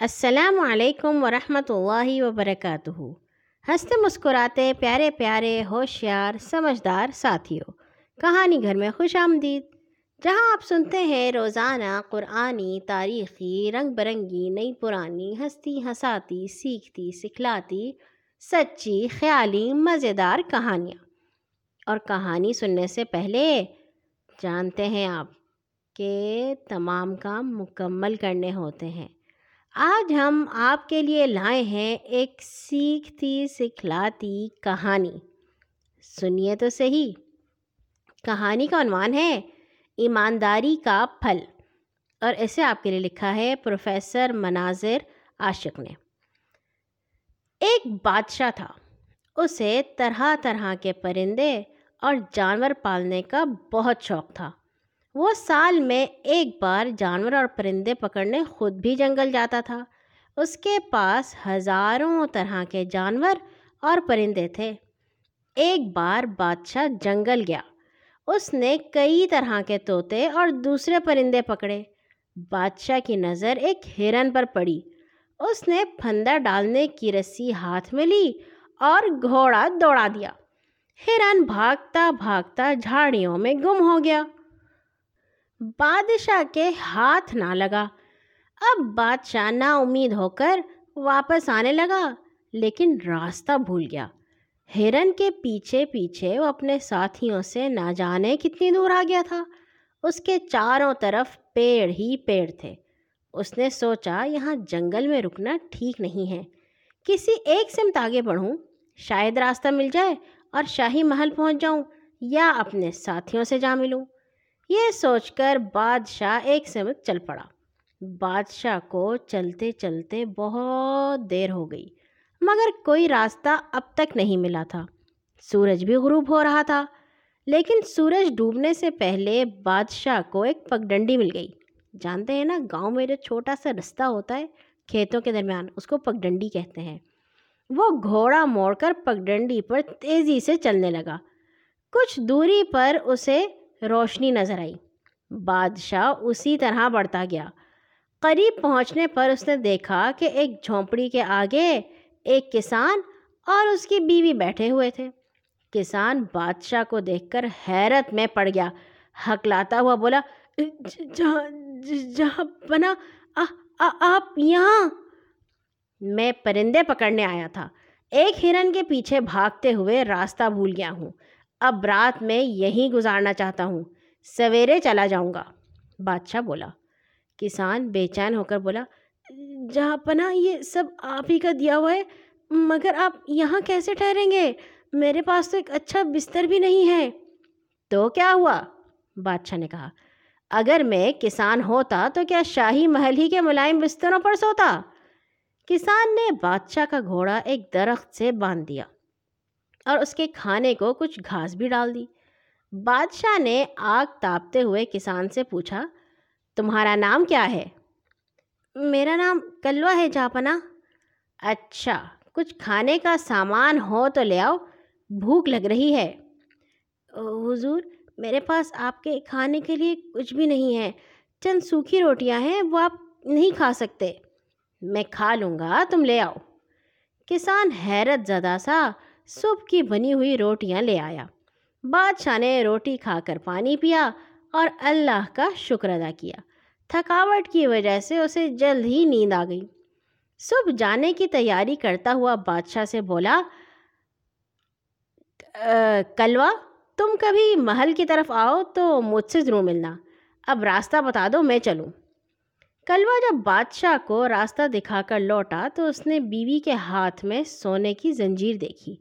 السلام علیکم ورحمۃ اللہ وبرکاتہ۔ ہنستے مسکراتے، پیارے پیارے، ہوشیار، سمجھدار ساتھیوں، کہانی گھر میں خوش آمدید۔ جہاں آپ سنتے ہیں روزانہ قرآنی، تاریخی، رنگ برنگی، نئی پرانی ہستی ہساتی سیکھتی، سکھلاتی، سچی، خیالی، مزیدار کہانیاں۔ اور کہانی سننے سے پہلے جانتے ہیں آپ کہ تمام کام مکمل کرنے ہوتے ہیں۔ آج ہم آپ کے لیے لائے ہیں ایک سیکھتی سکھلاتی کہانی۔ سنیے تو صحیح۔ کہانی کا عنوان ہے ایمانداری کا پھل۔ اور اسے آپ کے لیے لکھا ہے پروفیسر مناظر عاشق نے۔ ایک بادشاہ تھا۔ اسے طرح طرح کے پرندے اور جانور پالنے کا بہت شوق تھا۔ وہ سال میں ایک بار جانور اور پرندے پکڑنے خود بھی جنگل جاتا تھا۔ اس کے پاس ہزاروں طرح کے جانور اور پرندے تھے۔ ایک بار بادشاہ جنگل گیا۔ اس نے کئی طرح کے طوطے اور دوسرے پرندے پکڑے۔ بادشاہ کی نظر ایک ہرن پر پڑی۔ اس نے پھندا ڈالنے کی رسی ہاتھ میں لی اور گھوڑا دوڑا دیا۔ ہرن بھاگتا بھاگتا جھاڑیوں میں گم ہو گیا۔ بادشاہ کے ہاتھ نہ لگا۔ اب بادشاہ نا امید ہو کر واپس آنے لگا، لیکن راستہ بھول گیا۔ ہرن کے پیچھے پیچھے وہ اپنے ساتھیوں سے نہ جانے کتنی دور آ گیا تھا۔ اس کے چاروں طرف پیڑ ہی پیڑ تھے۔ اس نے سوچا، یہاں جنگل میں رکنا ٹھیک نہیں ہے۔ کسی ایک سمت آگے بڑھوں۔ شاید راستہ مل جائے اور شاہی محل پہنچ جاؤں یا اپنے ساتھیوں سے جا ملوں۔ یہ سوچ کر بادشاہ ایک سمت چل پڑا۔ بادشاہ کو چلتے چلتے بہت دیر ہو گئی، مگر کوئی راستہ اب تک نہیں ملا تھا۔ سورج بھی غروب ہو رہا تھا، لیکن سورج ڈوبنے سے پہلے بادشاہ کو ایک پگڈنڈی مل گئی۔ جانتے ہیں نا، گاؤں میں جو چھوٹا سا رستہ ہوتا ہے، کھیتوں کے درمیان، اس کو پگڈنڈی کہتے ہیں۔ وہ گھوڑا موڑ کر پگڈنڈی پر تیزی سے چلنے لگا۔ کچھ دوری پر اسے روشنی نظر آئی۔ بادشاہ اسی طرح بڑھتا گیا۔ قریب پہنچنے پر اس نے دیکھا کہ ایک جھونپڑی کے آگے ایک کسان اور اس کی بیوی بیٹھے ہوئے تھے۔ کسان بادشاہ کو دیکھ کر حیرت میں پڑ گیا۔ ہکلاتا ہوا بولا جہاں جہاں بنا آپ یہاں۔ میں پرندے پکڑنے آیا تھا۔ ایک ہرن کے پیچھے بھاگتے ہوئے راستہ بھول گیا ہوں۔ اب رات میں یہیں گزارنا چاہتا ہوں۔ سویرے چلا جاؤں گا۔ بادشاہ بولا۔ کسان بے چین ہو کر بولا، جہاں پناہ یہ سب آپ ہی کا دیا ہوا ہے، مگر آپ یہاں کیسے ٹھہریں گے؟ میرے پاس تو ایک اچھا بستر بھی نہیں ہے۔ تو کیا ہوا؟ بادشاہ نے کہا۔ اگر میں کسان ہوتا تو کیا شاہی محل ہی کے ملائم بستروں پر سوتا؟ کسان نے بادشاہ کا گھوڑا ایک درخت سے باندھ دیا۔ اور اس کے کھانے کو کچھ گھاس بھی ڈال دی۔ بادشاہ نے آگ تاپتے ہوئے کسان سے پوچھا، تمہارا نام کیا ہے؟ میرا نام کلوا ہے، جاپنا۔ اچھا کچھ کھانے کا سامان ہو تو لے آؤ، بھوک لگ رہی ہے۔ حضور، میرے پاس آپ کے کھانے کے لیے کچھ بھی نہیں ہے۔ چند سوکھی روٹیاں ہیں، وہ آپ نہیں کھا سکتے۔ میں کھا لوں گا، تم لے آؤ کسان حیرت زدہ سا صبح کی بنی ہوئی روٹیاں لے آیا۔ بادشاہ نے روٹی کھا کر پانی پیا اور اللہ کا شکر ادا کیا۔ تھکاوٹ کی وجہ سے اسے جلد ہی نیند آ گئی۔ صبح جانے کی تیاری کرتا ہوا بادشاہ سے بولا کلوا، تم کبھی محل کی طرف آؤ تو مجھ سے ضرور ملنا۔ اب راستہ بتا دو، میں چلوں کلوا جب بادشاہ کو راستہ دکھا کر لوٹا تو اس نے بیوی کے ہاتھ میں سونے کی زنجیر دیکھی۔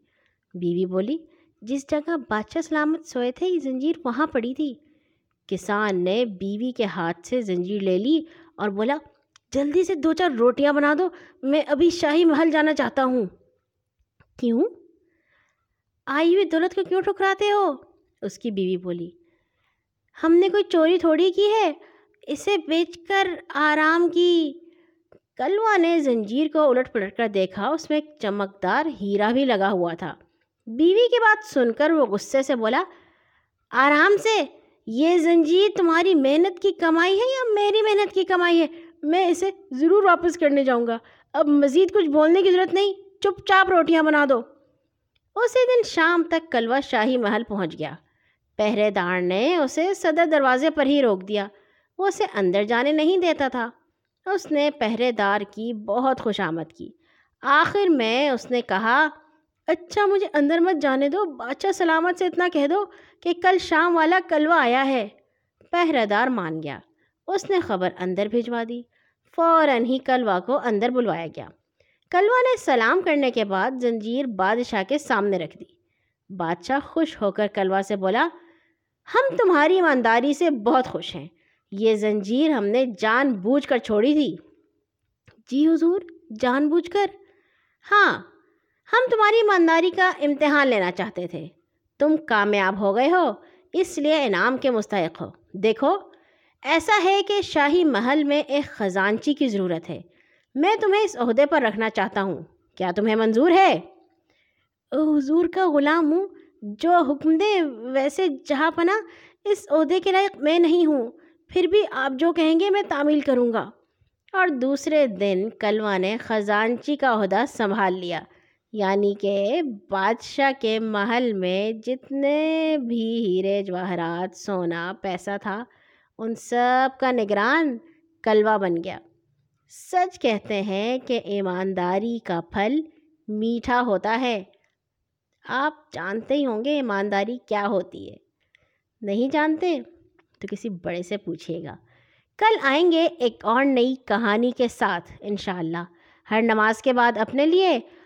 بیوی بولی جس جگہ بادشاہ سلامت سوئے تھے یہ زنجیر وہاں پڑی تھی کسان نے بیوی کے ہاتھ سے زنجیر لے لی اور بولا جلدی سے دو چار روٹیاں بنا دو میں ابھی شاہی محل جانا چاہتا ہوں کیوں آئی ہوئی دولت کو کیوں ٹھکراتے ہو اس کی بیوی بولی ہم نے کوئی چوری تھوڑی کی ہے اسے بیچ کر آرام کی کلوا نے زنجیر کو الٹ پلٹ کر دیکھا اس میں ایک چمکدار ہیرا بھی لگا ہوا تھا بیوی کی بات سن کر وہ غصے سے بولا، آرام سے، یہ زنجیر تمہاری محنت کی کمائی ہے یا میری محنت کی کمائی ہے؟ میں اسے ضرور واپس کرنے جاؤں گا۔ اب مزید کچھ بولنے کی ضرورت نہیں، چپ چاپ روٹیاں بنا دو۔ اسی دن شام تک کلوا شاہی محل پہنچ گیا۔ پہرے دار نے اسے صدر دروازے پر ہی روک دیا۔ وہ اسے اندر جانے نہیں دیتا تھا۔ اس نے پہرے دار کی بہت خوش آمد کی۔ آخر میں اس نے کہا اچھا مجھے اندر مت جانے دو۔ بادشاہ سلامت سے اتنا کہہ دو کہ کل شام والا کلوا آیا ہے۔ پہرے دار مان گیا۔ اس نے خبر اندر بھجوا دی۔ فوراً ہی کلوا کو اندر بلوایا گیا۔ کلوا نے سلام کرنے کے بعد زنجیر بادشاہ کے سامنے رکھ دی۔ بادشاہ خوش ہو کر کلوا سے بولا، ہم تمہاری ایمانداری سے بہت خوش ہیں۔ یہ زنجیر ہم نے جان بوجھ کر چھوڑی تھی۔ جی حضور، جان بوجھ کر؟ ہاں ہم تمہاری ایمانداری کا امتحان لینا چاہتے تھے۔ تم کامیاب ہو گئے ہو، اس لیے انعام کے مستحق ہو۔ دیکھو، ایسا ہے کہ شاہی محل میں ایک خزانچی کی ضرورت ہے۔ میں تمہیں اس عہدے پر رکھنا چاہتا ہوں۔ کیا تمہیں منظور ہے؟ حضور کا غلام ہوں، جو حکم دے، ویسے جہاں پناہ، اس عہدے کے لائق میں نہیں ہوں۔ پھر بھی آپ جو کہیں گے، میں تعمیل کروں گا۔ اور دوسرے دن کلوا نے خزانچی کا عہدہ سنبھال لیا۔ یعنی کہ بادشاہ کے محل میں جتنے بھی ہیرے، جواہرات، سونا، پیسہ تھا، ان سب کا نگران کلوا بن گیا۔ سچ کہتے ہیں کہ ایمانداری کا پھل میٹھا ہوتا ہے۔ آپ جانتے ہی ہوں گے ایمانداری کیا ہوتی ہے۔ نہیں جانتے؟ تو کسی بڑے سے پوچھیے گا۔ کل آئیں گے ایک اور نئی کہانی کے ساتھ انشاءاللہ۔ ہر نماز کے بعد اپنے لیے